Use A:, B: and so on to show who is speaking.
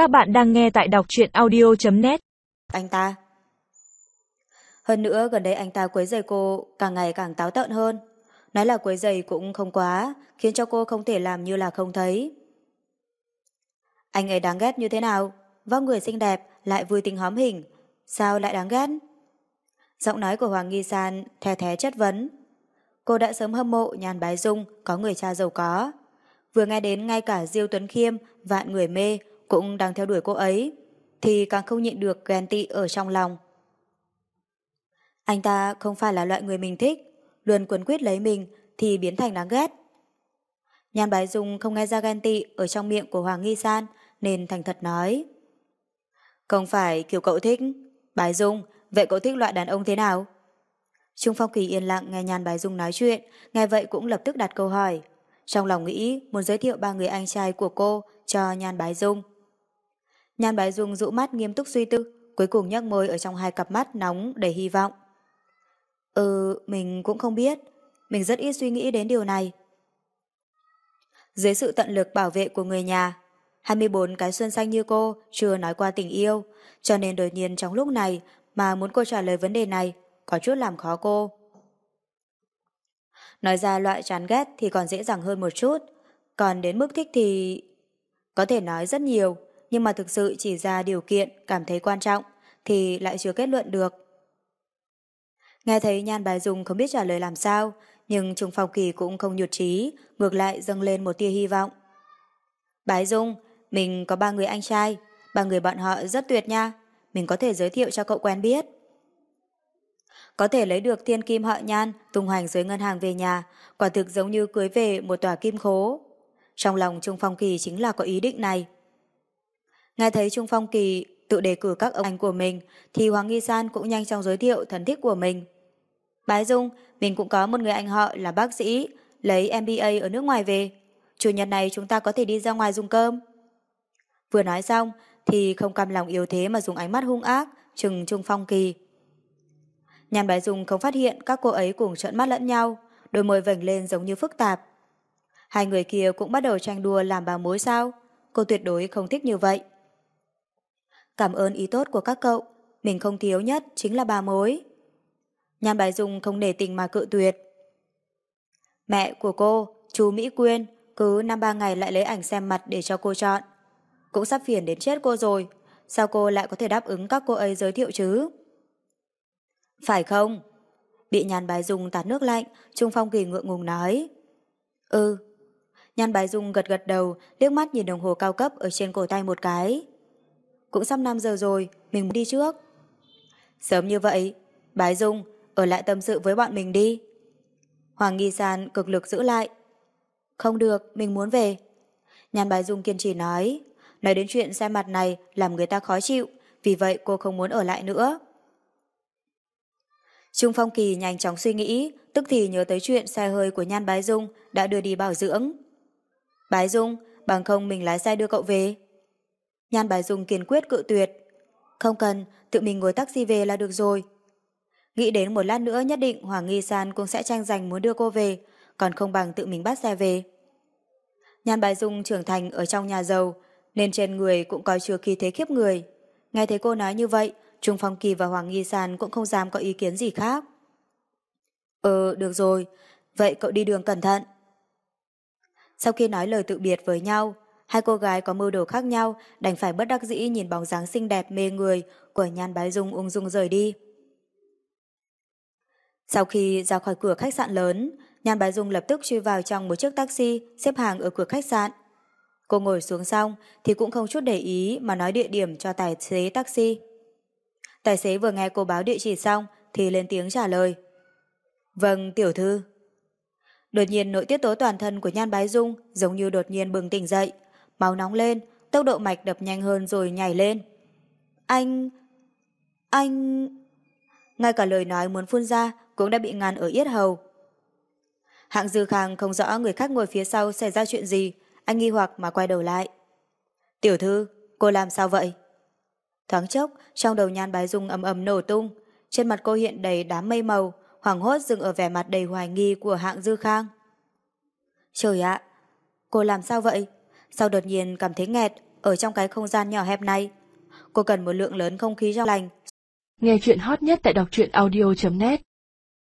A: Các bạn đang nghe tại đọc truyện audio.net
B: Anh ta Hơn nữa gần đây anh ta quấy giày cô càng ngày càng táo tợn hơn. Nói là quấy giày cũng không quá, khiến cho cô không thể làm như là không thấy. Anh ấy đáng ghét như thế nào? Vóc người xinh đẹp, lại vui tính hóm hình. Sao lại đáng ghét? Giọng nói của Hoàng Nghi San thè thế chất vấn. Cô đã sớm hâm mộ nhàn bái dung có người cha giàu có. Vừa nghe đến ngay cả Diêu Tuấn Khiêm, vạn người mê cũng đang theo đuổi cô ấy, thì càng không nhịn được ghen tị ở trong lòng. Anh ta không phải là loại người mình thích, luôn quấn quyết lấy mình thì biến thành đáng ghét. Nhan Bái Dung không nghe ra ghen tị ở trong miệng của Hoàng Nghi San nên thành thật nói. Không phải kiểu cậu thích. Bái Dung, vậy cậu thích loại đàn ông thế nào? Trung Phong Kỳ yên lặng nghe Nhan Bái Dung nói chuyện, nghe vậy cũng lập tức đặt câu hỏi. Trong lòng nghĩ muốn giới thiệu ba người anh trai của cô cho Nhan Bái Dung. Nhan Bái Dung dụ mắt nghiêm túc suy tư, cuối cùng nhấc môi ở trong hai cặp mắt nóng đầy hy vọng. Ừ, mình cũng không biết. Mình rất ít suy nghĩ đến điều này. Dưới sự tận lực bảo vệ của người nhà, 24 cái xuân xanh như cô chưa nói qua tình yêu, cho nên đột nhiên trong lúc này mà muốn cô trả lời vấn đề này có chút làm khó cô. Nói ra loại chán ghét thì còn dễ dàng hơn một chút, còn đến mức thích thì... Có thể nói rất nhiều, nhưng mà thực sự chỉ ra điều kiện cảm thấy quan trọng thì lại chưa kết luận được. Nghe thấy Nhan Bài Dung không biết trả lời làm sao, nhưng Trung Phong Kỳ cũng không nhụt chí, ngược lại dâng lên một tia hy vọng. Bái Dung, mình có ba người anh trai, ba người bọn họ rất tuyệt nha, mình có thể giới thiệu cho cậu quen biết. Có thể lấy được thiên kim họ nhan tung hoành dưới ngân hàng về nhà, quả thực giống như cưới về một tòa kim khố. Trong lòng Trung Phong Kỳ chính là có ý định này. Nghe thấy Trung Phong Kỳ tự đề cử các ông anh của mình, thì Hoàng Nghi San cũng nhanh chóng giới thiệu thần thích của mình. Bái Dung, mình cũng có một người anh họ là bác sĩ, lấy MBA ở nước ngoài về. Chủ nhật này chúng ta có thể đi ra ngoài dùng cơm. Vừa nói xong, thì không cam lòng yếu thế mà dùng ánh mắt hung ác, chừng Trung Phong Kỳ. Nhàn Bái Dung không phát hiện các cô ấy cùng trợn mắt lẫn nhau, đôi môi vành lên giống như phức tạp. Hai người kia cũng bắt đầu tranh đua làm bà mối sao? Cô tuyệt đối không thích như vậy. Cảm ơn ý tốt của các cậu, mình không thiếu nhất chính là bà mối. Nhan Bài Dung không để tình mà cự tuyệt. Mẹ của cô, chú Mỹ Quyên, cứ năm ba ngày lại lấy ảnh xem mặt để cho cô chọn. Cũng sắp phiền đến chết cô rồi, sao cô lại có thể đáp ứng các cô ấy giới thiệu chứ? Phải không? Bị nhàn bài dung tạt nước lạnh, Trung Phong Kỳ ngượng ngùng nói. Ừ. Nhan bài dung gật gật đầu, liếc mắt nhìn đồng hồ cao cấp ở trên cổ tay một cái. Cũng sắp 5 giờ rồi, mình muốn đi trước. Sớm như vậy, bái dung, ở lại tâm sự với bọn mình đi. Hoàng Nghi San cực lực giữ lại. Không được, mình muốn về. Nhan bài dung kiên trì nói. Nói đến chuyện xe mặt này làm người ta khó chịu, vì vậy cô không muốn ở lại nữa. Trung Phong Kỳ nhanh chóng suy nghĩ, tức thì nhớ tới chuyện xe hơi của Nhan Bái Dung đã đưa đi bảo dưỡng. Bái Dung, bằng không mình lái xe đưa cậu về. Nhan bài Dung kiên quyết cự tuyệt. Không cần, tự mình ngồi taxi về là được rồi. Nghĩ đến một lát nữa nhất định Hoàng Nghi San cũng sẽ tranh giành muốn đưa cô về, còn không bằng tự mình bắt xe về. Nhan bài Dung trưởng thành ở trong nhà giàu, nên trên người cũng có chứa khí thế khiếp người. Nghe thấy cô nói như vậy, Trung Phong Kỳ và Hoàng Nghi San cũng không dám có ý kiến gì khác. Ừ, được rồi, vậy cậu đi đường cẩn thận. Sau khi nói lời tự biệt với nhau, hai cô gái có mưu đồ khác nhau đành phải bất đắc dĩ nhìn bóng dáng xinh đẹp mê người của Nhan Bái Dung ung dung rời đi. Sau khi ra khỏi cửa khách sạn lớn, Nhan Bái Dung lập tức truy vào trong một chiếc taxi xếp hàng ở cửa khách sạn. Cô ngồi xuống xong thì cũng không chút để ý mà nói địa điểm cho tài xế taxi. Tài xế vừa nghe cô báo địa chỉ xong thì lên tiếng trả lời. Vâng, tiểu thư. Đột nhiên nội tiết tố toàn thân của Nhan Bái Dung giống như đột nhiên bừng tỉnh dậy, máu nóng lên, tốc độ mạch đập nhanh hơn rồi nhảy lên. Anh... Anh... Ngay cả lời nói muốn phun ra cũng đã bị ngăn ở yết hầu. Hạng Dư Khang không rõ người khác ngồi phía sau xảy ra chuyện gì, anh nghi hoặc mà quay đầu lại. Tiểu thư, cô làm sao vậy? Thoáng chốc, trong đầu nhan bái dung ầm ầm nổ tung, trên mặt cô hiện đầy đám mây màu, hoảng hốt dừng ở vẻ mặt đầy hoài nghi của hạng dư khang. Trời ạ, cô làm sao vậy? Sau đột nhiên cảm thấy nghẹt, ở trong cái không gian nhỏ hẹp này. Cô cần một lượng lớn không khí trong lành.
A: Nghe chuyện hot nhất tại đọc truyện audio.net